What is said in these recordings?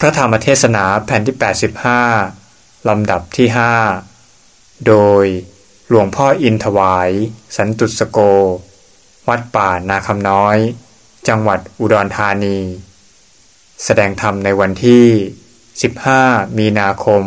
พระธรรมเทศนาแผ่นที่ 85 ลำดับที่ 5 โดยหลวงพ่ออินถวาย สันตุสโก วัดป่านาคำน้อย จังหวัดอุดรธานี แสดงธรรมในวันที่ 15 มีนาคม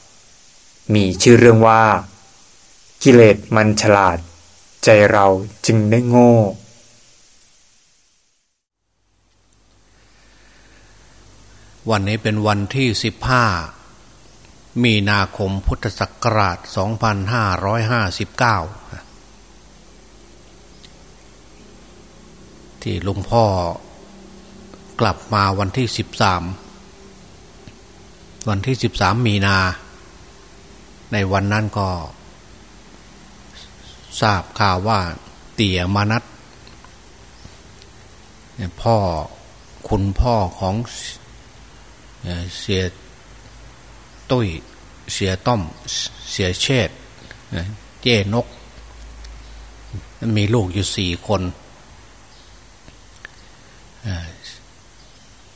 2559 มีชื่อเรื่องว่า กิเลสมันฉลาด ใจเราจึงได้โง่ วันนี้เป็นวันที่สิบห้ามีนาคมพุทธศักราช 2559 ที่หลวงพ่อกลับมาวันที่ 13 วันที่ 13 มีนา ในวันนั้นก็ ทราบข่าวว่าเตี่ยมานัดพ่อคุณพ่อของ เสียตุ้ย เสียต้อม เสียเชษเจ้นก มีลูกอยู่สี่คน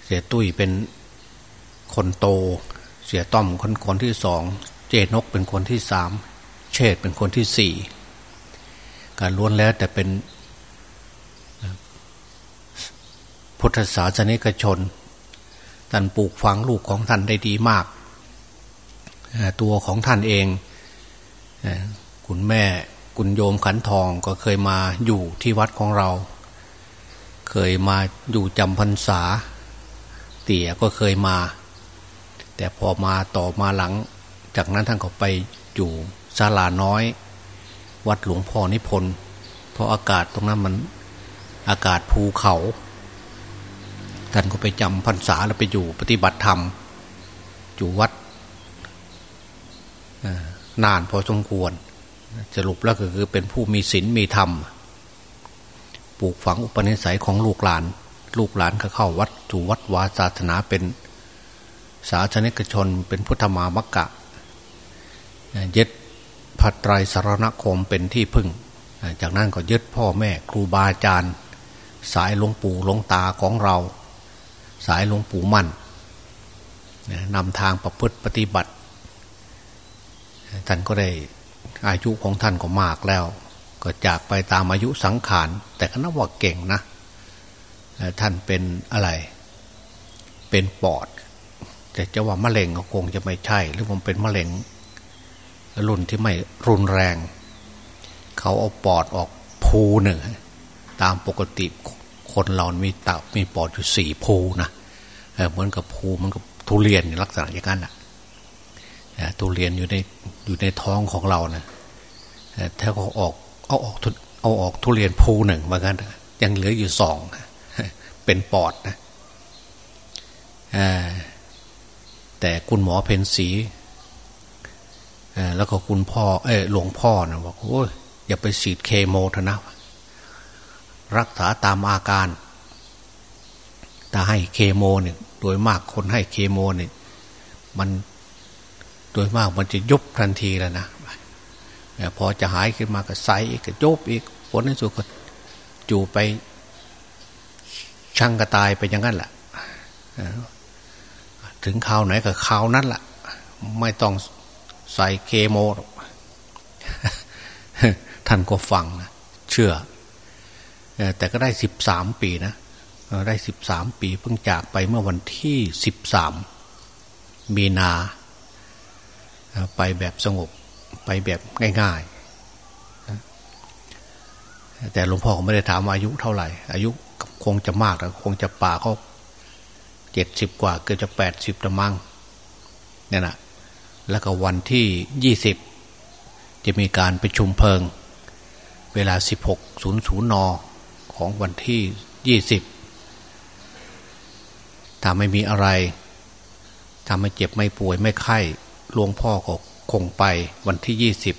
เสียตุ้ยเป็นคนโต เสียต้อมคนคนที่สอง เจนกเป็นคนที่สาม เชษเป็นคนที่สี่ การล้วนแล้วแต่เป็นพุทธศาสนิกชน ท่านปลูกฝังลูกของท่านได้ดีมาก ตัวของท่านเองคุณแม่คุณโยมขันทองก็เคยมาอยู่ที่วัดของเรา เคยมาอยู่จำพรรษา เตี่ยก็เคยมา แต่พอมาต่อมาหลัง จากนั้นท่านก็ไปอยู่ศาลาน้อย วัดหลวงพ่อนิพนธ์เพราะอากาศตรงนั้นมันอากาศภูเขา ท่านก็ไปจำพรรษาแล้วไปอยู่ปฏิบัติธรรม อยู่วัดนานพอสมควรสรุปแล้วก็คือเป็นผู้มีศีลมีธรรม ปลูกฝังอุปนิสัยของลูกหลาน ลูกหลานก็เข้าวัดสู่วัดวาศาสนาเป็นสาธนิกชน เป็นพุทธมามกะยึดพัตไตรสารณคมเป็นที่พึ่ง จากนั้นก็ยึดพ่อแม่ครูบาอาจารย์ สายหลวงปู่หลวงตาของเรา สายหลวงปู่มั่นนำทางประพฤติปฏิบัติ ท่านก็ได้อายุของท่านก็มากแล้ว ก็จากไปตามอายุสังขาร แต่ก็นับว่าเก่งนะ ท่านเป็นอะไร เป็นปอด แต่จะว่ามะเร็งก็คงจะไม่ใช่ หรือมันเป็นมะเร็งรุ่นที่ไม่รุนแรง เขาเอาปอดออกภูหนึ่งตามปกติ คนเรามีตับมีปอดอยู่สี่ภูนะเหมือนกับภูมันกับทุเรียนลักษณะอย่างนั้นแหละทุเรียนอยู่ในอยู่ในท้องของเรานะถ้าเขาออกเอาออกเอาออกทุเรียนภูหนึ่งเหมือนกันยังเหลืออยู่สองเป็นปอดนะแต่คุณหมอเพนสีแล้วก็คุณพ่อเออหลวงพ่อนะบอกโอ้ยอย่าไปฉีดเคโมเถอะนะ รักษาตามอาการถ้าให้เคโมเนี่ยโดยมากคนให้เคโมเนี่ยมันโดยมากมันจะยุบทันทีแล้วนะพอจะหายขึ้นมาก็ใสอีกก็ยุบอีกผลในสุดก็จูไปช่างกระตายไปอย่างนั้นแหละถึงข่าวไหนก็ข่าวนั้นแหละไม่ต้องใส่เคโมท่านก็ฟังนะเชื่อ แต่ก็ได้สิบสามปีนะได้สิบสามปีเพิ่งจากไปเมื่อวันที่สิบสามมีนา ไปแบบสงบไปแบบง่ายๆ แต่หลวงพ่อก็ไม่ได้ถามอายุเท่าไหร่ อายุคงจะมากแล้วคงจะป่าเขาเจ็ดสิบกว่าเกือบจะแปดสิบละมังเนี่ยนะแล้วก็วันที่ยี่สิบจะมีการประชุมเพลิง เวลาสิบหกศูนย์ศูนย์น ของวันที่ยี่สิบถ้าไม่มีอะไรถ้าไม่เจ็บไม่ป่วยไม่ไข้หลวงพ่อก็คงไปวันที่ยี่สิบ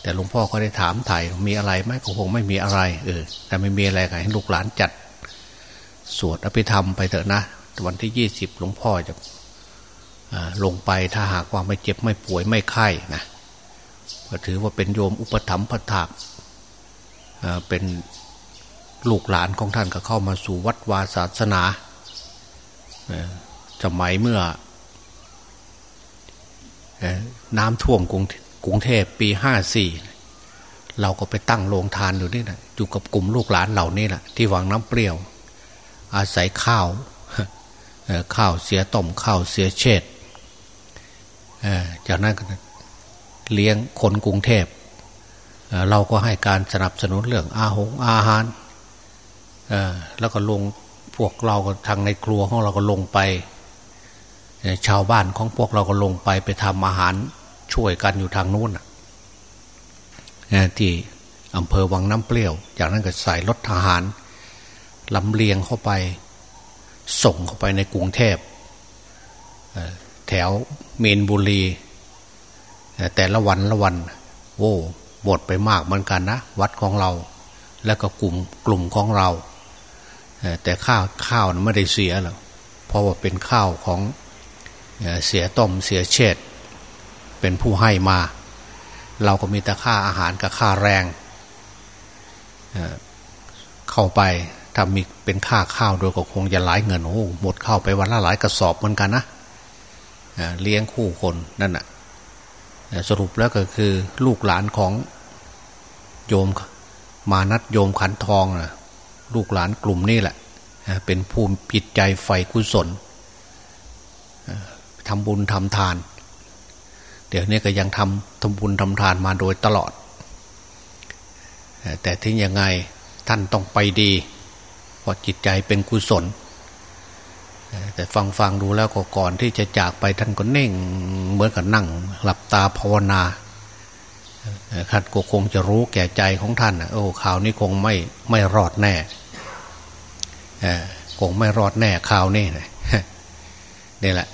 แต่หลวงพ่อก็ได้ถามถ่ายมีอะไรไหมก็คงไม่มีอะไรเออแต่ไม่มีอะไรให้ลูกหลานจัด สวดอภิธรรมไปเถอะนะ วันที่ยี่สิบหลวงพ่อจะลงไปถ้าหากว่าไม่เจ็บไม่ป่วยไม่ไข้นะก็ถือว่าเป็นโยมอุปถัมภ์พระถากเป็น ลูกหลานของท่านก็เข้ามาสู่วัดวาศาสนาสมัยเมื่อ น้ำท่วมกรุงกรุงเทพปีห้าสี่เราก็ไปตั้งโรงทานอยู่นี่นะอยู่กับกลุ่มลูกหลานเหล่านี้แหละที่วังน้ำเปรี้ยว อาศัยข้าวข้าวเสียต้มข้าวเสียเชดจากนั้นเลี้ยงคนกรุงเทพเราก็ให้การสนับสนุนเรื่องอาหงอาหาร แล้วก็ลงพวกเราก็ทางในครัวของเราก็ลงไป ชาวบ้านของพวกเราก็ลงไปไปทำอาหารช่วยกันอยู่ทางนู้นที่อำเภอวังน้ำเปรี้ยว จากนั้นก็ใส่รถทหารลำเลียงเข้าไป ส่งเข้าไปในกรุงเทพแถวเมนบุรี แต่ละวันละวันโอ้บดไปมากเหมือนกันนะ วัดของเรา แล้วก็กลุ่มกลุ่มของเรา แต่ข้าวข้าวไม่ได้เสียหรอกเพราะว่าเป็นข้าวของเสียต้มเสียเชดเป็นผู้ให้มา เราก็มีแต่ค่าอาหารกับค่าแรงเข้าไปถ้ามีเป็นค่าข้าวโดยก็คงจะหลายเงินโอ้หมดข้าวไปวันละหลายกระสอบเหมือนกันนะเลี้ยงคู่คนนั่นแหะสรุปแล้วก็คือลูกหลานของโยมมานัดโยมขันทองนะ ลูกหลานกลุ่มนี้แหละ เป็นภูมิจิตใจไฟกุศลทำบุญทำทาน เดี๋ยวนี้ก็ยังทำทำบุญทำทานมาโดยตลอด แต่ถึงยังไงท่านต้องไปดีเพราะจิตใจเป็นกุศล แต่ฟังฟังดูแล้วก็ก่อนที่จะจากไปท่านก็เน่งเหมือนกับนั่ง หลับตาภาวนา ท่านก็คงจะรู้แก่ใจของท่านโอ้ข่าวนี้คงไม่ไม่รอดแน่คงไม่รอดแน่ข่าวนี้นี่แหละ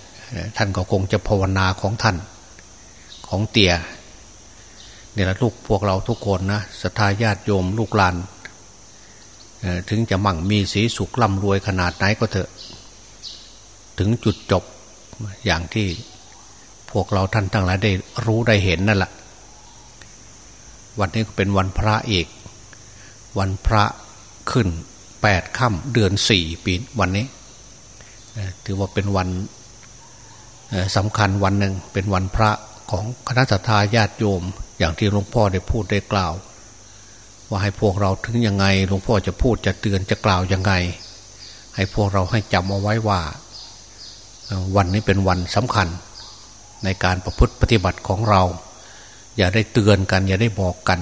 ท่านก็คงจะภาวนาของท่าน ของเตี่ยนี่แหละลูกพวกเราทุกคนนะศรัทธาญาติโยมลูกหลานถึงจะมั่งมีสีสุขร่ำรวยขนาดไหนก็เถอะ ถึงจุดจบอย่างที่พวกเราท่านทั้งหลายได้รู้ได้เห็นนั่นแหละ วันนี้ก็เป็นวันพระเอกวันพระขึ้นแปดค่ำเดือนสี่ปีวันนี้ถือว่าเป็นวันสำคัญวันหนึ่งเป็นวันพระของคณะสัตยาติโยม อย่างที่หลวงพ่อได้พูดได้กล่าว ว่าให้พวกเราถึงยังไงหลวงพ่อจะพูดจะเตือนจะกล่าวยังไง ให้พวกเราให้จำเอาไว้ว่า วันนี้เป็นวันสำคัญในการประพฤติปฏิบัติของเรา อย่าได้เตือนกัน อย่าได้บอกกัน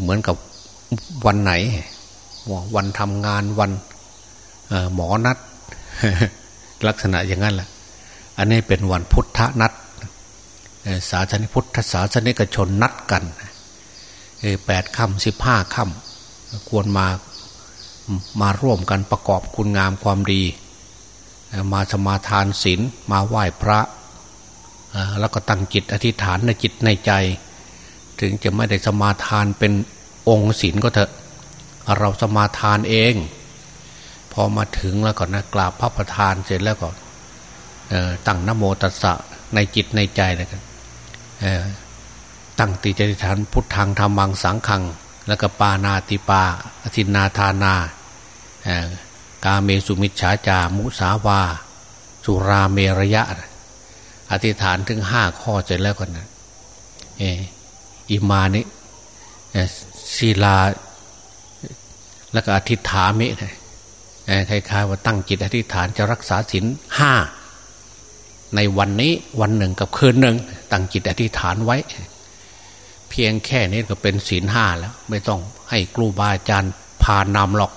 เหมือนกับวันไหน วันทำงานวันหมอนัด ลักษณะอย่างนั้นแหละอันนี้เป็นวันพุทธนัดศาสนิพุทธศาสนิกชนนัดกันแปดค่ำสิบห้าค่ำควรมามาร่วมกันประกอบคุณงามความดี มาสมาทานศีลมาไหว้พระ แล้วก็ตั้งจิตอธิษฐานในจิตในใจ ถึงจะไม่ได้สมาทานเป็นองค์ศีลก็เถอะเราสมาทานเอง พอมาถึงแล้วก็นะกราบพระประธานเสร็จแล้วก็ตั้งนโมตัสสะในจิตในใจเลยกันตั้งติจติฐานพุทธังธรรมังสังขัง แล้วก็ปานาติปาอธินาธานากาเมสุมิชฌาจามุสาวา สุราเมรยะ อธิษฐานถึงห้าข้อเสร็จแล้วกันนะอิมานิศีลา แล้วก็อธิษฐานมิคล้ายๆว่าตั้งจิตอธิษฐานจะรักษาศีลห้าในวันนี้วันหนึ่งกับคืนหนึ่ง ตั้งจิตอธิษฐานไว้ เพียงแค่นี้ก็เป็นศีลห้าแล้ว ไม่ต้องให้ครูบาอาจารย์พานำหรอก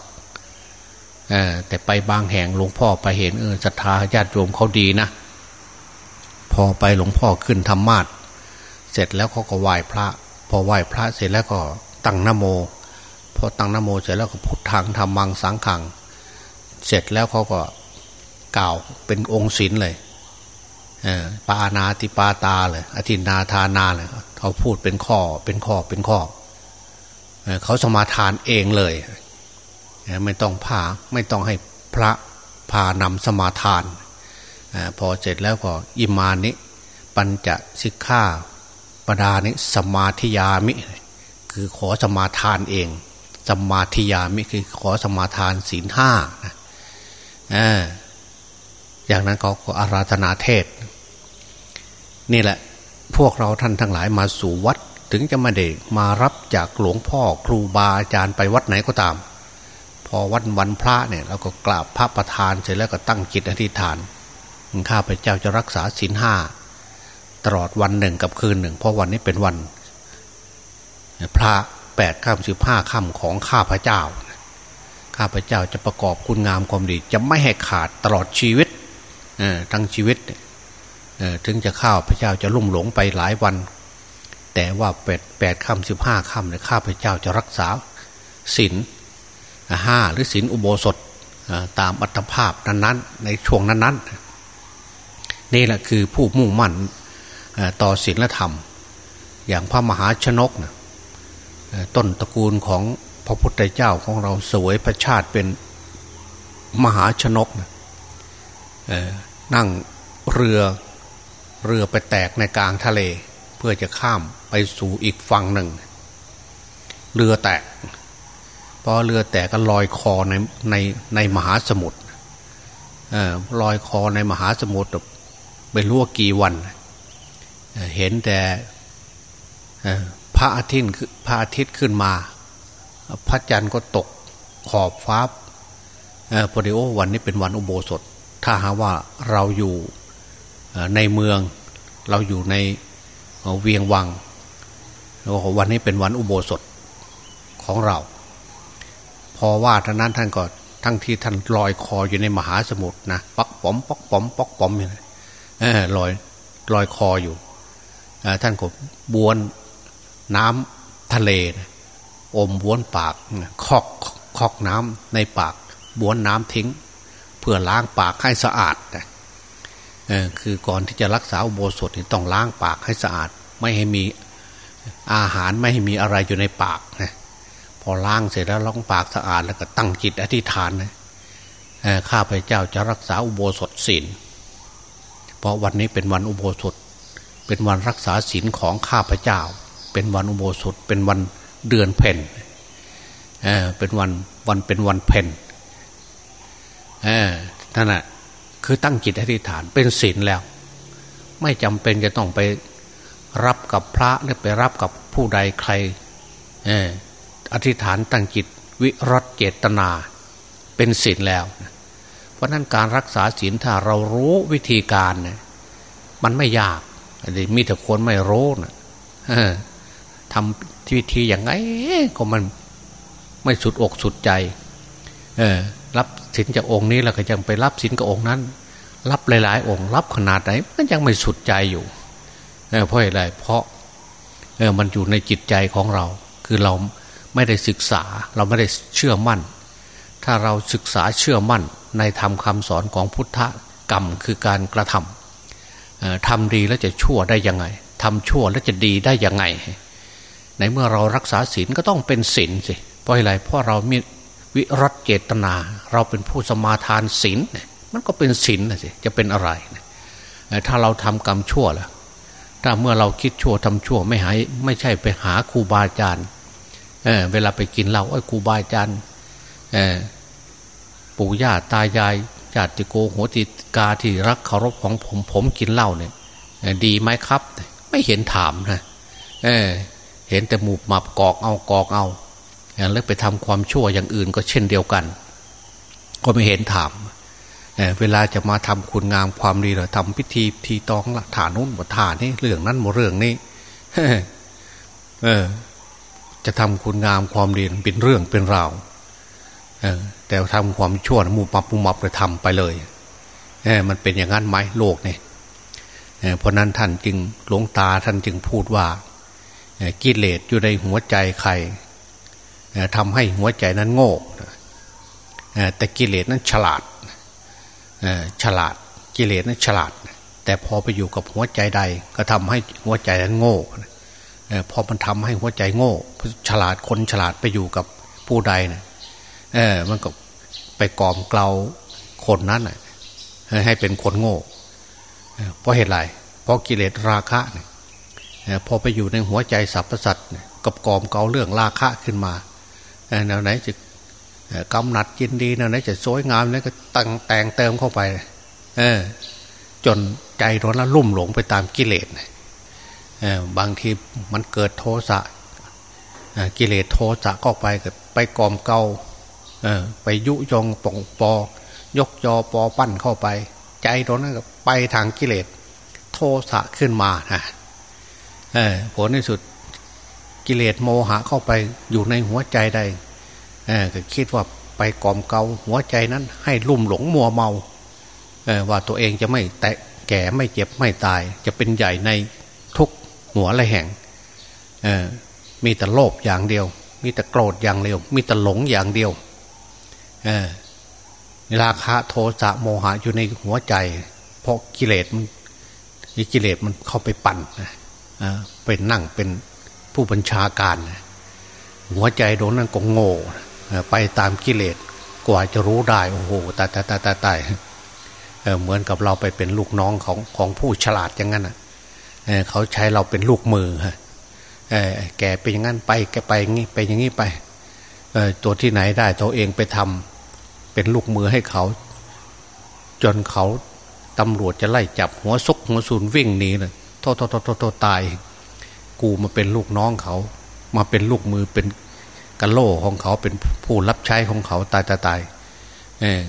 แต่ไปบางแห่งหลวงพ่อไปเห็นเออศรัทธาญาติโยมเขาดีนะ พอไปหลวงพ่อขึ้นธรรมาทเสร็จแล้วเขาก็ไหว้พระ พอไหว้พระเสร็จแล้วก็ตั้งนโม พอตั้งนโมเสร็จแล้วก็พุทธังธรรมังสังขัง เสร็จแล้วเขาก็กล่าวเป็นองค์ศีลเลยปานาติปาตาเลยอธินาทานาเลยเขาพูดเป็นข้อเป็นข้อเป็นข้อเขาสมาทานเองเลย ไม่ต้องพาไม่ต้องให้พระพานำสมาทาน พอเสร็จแล้วก็อิมานิ ปัญจสิกขาปดานิสมาธิยามิ คือขอสมาทานเอง สมาธิยามิคือขอสมาทานศีลห้าอย่างนั้นเขาก็อาราธนาเทศ นี่แหละพวกเราท่านทั้งหลายมาสู่วัดถึงจะมาเด็กมารับจากหลวงพ่อครูบาอาจารย์ไปวัดไหนก็ตาม พอวันวันพระเนี่ยเราก็กราบพระประธานเสร็จแล้วก็ตั้งจิตอธิษฐาน ข้าพเจ้าจะรักษาศีลห้าตลอดวันหนึ่งกับคืนหนึ่ง เพราะวันนี้เป็นวัน พระแปดข้ามสิบห้าข้ามของข้าพเจ้า ข้าพเจ้าจะประกอบคุณงามความดี จะไม่ให้ขาดตลอดชีวิตทั้งชีวิตถึงจะข้าพเจ้าจะลุ่มหลงไปหลายวัน แต่ว่าแปดแปดค่ำสิบห้าค่ำเนี่ยข้าพเจ้าจะรักษาศีลห้าหรือศีลอุโบสถตามอัตภาพนั้นๆ ในช่วงนั้นๆ นี่แหละคือผู้มุ่งมั่นต่อศีลธรรม อย่างพระมหาชนกนะต้นตระกูลของพระพุทธเจ้าของเราสวยพระชาติเป็นมหาชนกนะนั่งเรือเรือไปแตกในกลางทะเล เพื่อจะข้ามไปสู่อีกฝั่งหนึ่ง เรือแตกพอเรือแตกก็ลอยคอในในในมหาสมุทรลอยคอในมหาสมุทร ไปรู้ว่ากี่วัน เห็นแต่พระอาทิตย์พระอาทิตย์ขึ้นมา พระจันทร์ก็ตกขอบฟ้าพอดีโอวันนี้เป็นวันอุโบสถ ถ้าหาว่าเราอยู่ในเมืองเราอยู่ในเวียงวังแล้ววันนี้เป็นวันอุโบสถของเรา พอว่าท่านนั้นท่านก็ทั้งที่ท่านลอยคออยู่ในมหาสมุทรนะปักป๋อมปักป๋อมปักป๋อมอย่างนี้ ลอยลอยคออยู่ท่านก็บวนน้ำทะเลนะอมบ้วนปากคอกคอกน้ำในปากบ้วนน้ำทิ้ง เพื่อล้างปากให้สะอาดนะคือก่อนที่จะรักษาอุโบสถต้องล้างปากให้สะอาด ไม่ให้มีอาหารไม่ให้มีอะไรอยู่ในปากนะพอล้างเสร็จแล้วล้างปากสะอาดแล้วก็ตั้งจิตอธิษฐานนะข้าพเจ้าจะรักษาอุโบสถศีล เพราะวันนี้เป็นวันอุโบสถ เป็นวันรักษาศีลของข้าพเจ้า เป็นวันอุโบสถ เป็นวันเดือนเพ็ญเเป็นวันวันเป็นวันเพ็ญนั่นแหะคือตั้งจิตอธิษฐานเป็นศีลแล้ว ไม่จำเป็นจะต้องไปรับกับพระหรือไปรับกับผู้ใดใครอธิษฐานตั้งจิตวิรัตเจตนา เป็นศีลแล้วเพ ราะนั้นการรักษาศีลถ้าเรารู้วิธีการเนี่ยมันไม่ยากมีแต่คนไม่รู้นะทำวิธีอย่างไงก็มันไม่สุดอกสุดใจรับสินจากองค์นี้แล้วก็ยังไปรับสินกับองค์นั้น รับหลาย ๆ องค์ รับขนาดไหนมันยังไม่สุดใจอยู่เพราะอะไรเพราะมันอยู่ในจิตใจของเรา คือเราไม่ได้ศึกษา เราไม่ได้เชื่อมั่น ถ้าเราศึกษาเชื่อมั่นในธรรมคาสอนของพุทธกรรมคือการกระทำทำดีแล้วจะชั่วได้ยังไงทำชั่วแล้วจะดีได้ยังไง ในเมื่อเรารักษาศีลก็ต้องเป็นศีลสิเพราะอะไรเพราะเรามีวิรัตเจตนา เราเป็นผู้สมาทานศีลมันก็เป็นศีลนะสิจะเป็นอะไร ถ้าเราทำกรรมชั่วล่ะถ้าเมื่อเราคิดชั่วทำชั่วไม่หายไม่ใช่ไปหาครูบาอาจารย์เเวลาไปกินเหล้าไอ้ครูบาอาจารย์ ปู่ย่าตายายญาติโกโหติกาที่รักเคารพของผม ผมกินเหล้าเนี่ยดีไหมครับ ไม่เห็นถามนะเเห็นแต่หมูหมับกอกเอากอกเอาแล้วไปทำความชั่วอย่างอื่นก็เช่นเดียวกัน ก็ไม่เห็นถามเเวลาจะมาทำคุณงามความดีหรือทำพิธีทีตองละฐานนู้นหมดฐานนี่เรื่องนั้นหมดเรื่องนี้เออ จะทำคุณงามความดีเป็นเรื่องเป็นราว แต่ทำความชั่วมุมับมุมับเลยทำไปเลยเมันเป็นอย่างนั้นไหมโลกเนี่ยเพราะนั้นท่านจึงหลวงตาท่านจึงพูดว่ากิเลสอยู่ในหัวใจใครทำให้หัวใจนั้นโง่แต่กิเลสนั้นฉลาดฉลาดกิเลสนั้นฉลาด แต่พอไปอยู่กับหัวใจใด ก็ทำให้หัวใจนั้นโง่พอมันทำให้หัวใจโง่ ฉลาดคนฉลาดไปอยู่กับผู้ใดนะ เออ มันก็ไปกล่อมเกลาคนนั้นให้เป็นคนโง่เพราะเหตุไรเพราะกิเลสราคะเนี่ยพอไปอยู่ในหัวใจสรรพสัตว์กับกอมเกลาเรื่องราคะขึ้นมาแนวไหนจะกำหนัดยินดีแนวไหนจะสวยงามแล้วก็แต่งแต่งเติมเข้าไป เออ จนใจร้อนแล้วลุ่มหลงไปตามกิเลสบางทีมันเกิดโทสะกิเลสโทสะก็ไปไปกอมเกา เออ ไปยุยงปองปอ ยกยอปอปั้นเข้าไป ใจตรงนั้นก็ไปทางกิเลสโทสะขึ้นมาฮะเออผลในสุดกิเลสโมหะเข้าไปอยู่ในหัวใจใดเออก็คิดว่าไปกล่อมเกาหัวใจนั้น ให้ลุ่มหลงมัวเมาเออว่าตัวเองจะไม่แตะแก่ไม่เจ็บไม่ตาย จะเป็นใหญ่ในทุกหัวละแห่งเออมีแต่โลภอย่างเดียว มีแต่โกรธอย่างเดียว มีแต่หลงอย่างเดียว ราคะโทสะโมหะอยู่ในหัวใจ เพราะกิเลสมันกิเลสมันเข้าไปปั่นนะเป็นนั่งเป็นผู้บัญชาการ หัวใจโดนนั้นก็โง่ไปตามกิเลสกว่าจะรู้ได้โอ้โหตายตายตายตายตายเหมือนกับเราไปเป็นลูกน้องของของผู้ฉลาดอย่างนั้นอะเขาใช้เราเป็นลูกมือฮะแกเป็นอย่างนั้นไปแกไปอย่างนี้ไปอย่างนี้ไปตัวที่ไหนได้ตัวเองไปทำ เป็นลูกมือให้เขา จนเขาตำรวจจะไล่จับหัวซุกหัวซูนวิ่งหนีเลยโทษโทษโทษโทษตาย กูมาเป็นลูกน้องเขา มาเป็นลูกมือเป็นกะโล่ของเขาเป็นผู้รับใช้ของเขาตายตายตายเออ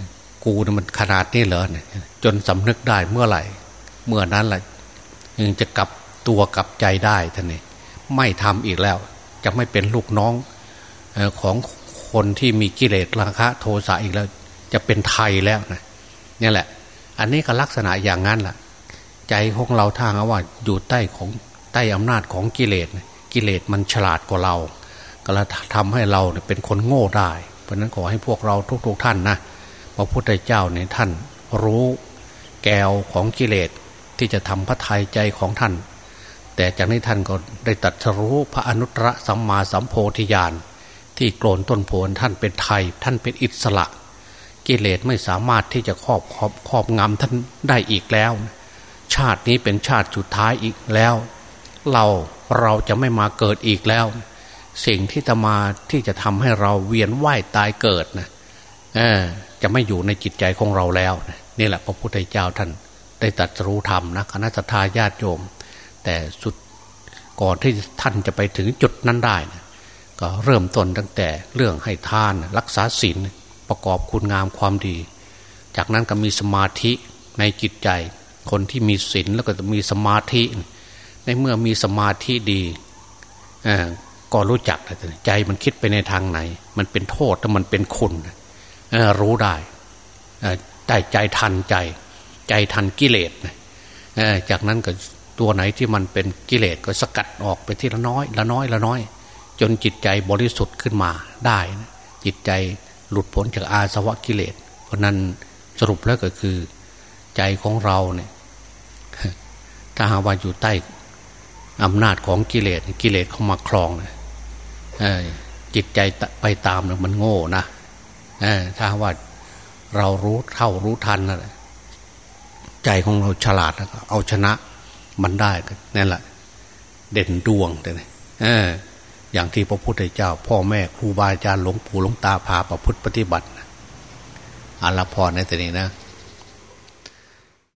กูนี่มันขนาดนี้เหรอเนี่ยจนสำนึกได้เมื่อไหร่ เมื่อนั้นแหละยังจะกลับตัวกลับใจได้ท่านนี่ไม่ทำอีกแล้ว จะไม่เป็นลูกน้องของ คนที่มีกิเลสราคะ โทสะอีกแล้ว จะเป็นไทยแล้วนะนี่แหละ อันนี้ก็ลักษณะอย่างนั้นแหละใจของเราทางว่าอยู่ใต้ของใต้อำนาจของกิเลสกิเลสมันฉลาดกว่าเรา ก็ลยทำให้เราเป็นคนโง่ได้ เพราะนั้นขอให้พวกเราทุก ๆ ท่านนะพระพุทธเจ้าเนี่ยท่านรู้แก้วของกิเลสที่จะทำพระทัยใจของท่าน แต่จากนี้ท่านก็ได้ตัดรู้พระอนุตตรสัมมาสัมโพธิญาณ ที่โกรนต้นโพนท่านเป็นไทย ท่านเป็นอิสระ กิเลสไม่สามารถที่จะครอบครอบครอบงำท่านได้อีกแล้ว ชาตินี้เป็นชาติสุดท้ายอีกแล้ว เราเราจะไม่มาเกิดอีกแล้ว สิ่งที่จะมาที่จะทำให้เราเวียนว่ายตายเกิดนะจะไม่อยู่ในจิตใจของเราแล้วนี่แหละพระพุทธเจ้าท่านได้ตัดรู้ธรรมนะคณะทาญาติโยม แต่สุดก่อนที่ท่านจะไปถึงจุดนั้นได้นะ ก็เริ่มต้นตั้งแต่เรื่องให้ทานรักษาศีลประกอบคุณงามความดี จากนั้นก็มีสมาธิในจิตใจ คนที่มีศีลแล้วก็จะมีสมาธิ ในเมื่อมีสมาธิดีก็รู้จักใจมันคิดไปในทางไหน มันเป็นโทษแต่มันเป็นคุณรู้ได้ได้ใจทันใจ ใจทันกิเลสจากนั้นก็ตัวไหนที่มันเป็นกิเลสก็สกัดออกไปทีละน้อย ละน้อยละน้อย จนจิตใจบริสุทธิ์ขึ้นมาได้นะจิตใจหลุดพ้นจากอาสวะกิเลส เพราะนั้นสรุปแล้วก็คือใจของเราเนี่ยถ้าหาว่าอยู่ใต้อำนาจของกิเลสกิเลสเข้ามาคลองนะจิตใจไปตามเนี่ยมันโง่นะถ้าว่าเรารู้เท่ารู้ทันนะใจของเราฉลาดแล้วเอาชนะมันได้นั่นแหละ เด่นดวงแต่เออ อย่างที่พระพุทธเจ้า พ่อแม่ครูบาอาจารย์หลวงปู่หลวงตาพาประพฤติปฏิบัติอาลพรในแต่นี้นะ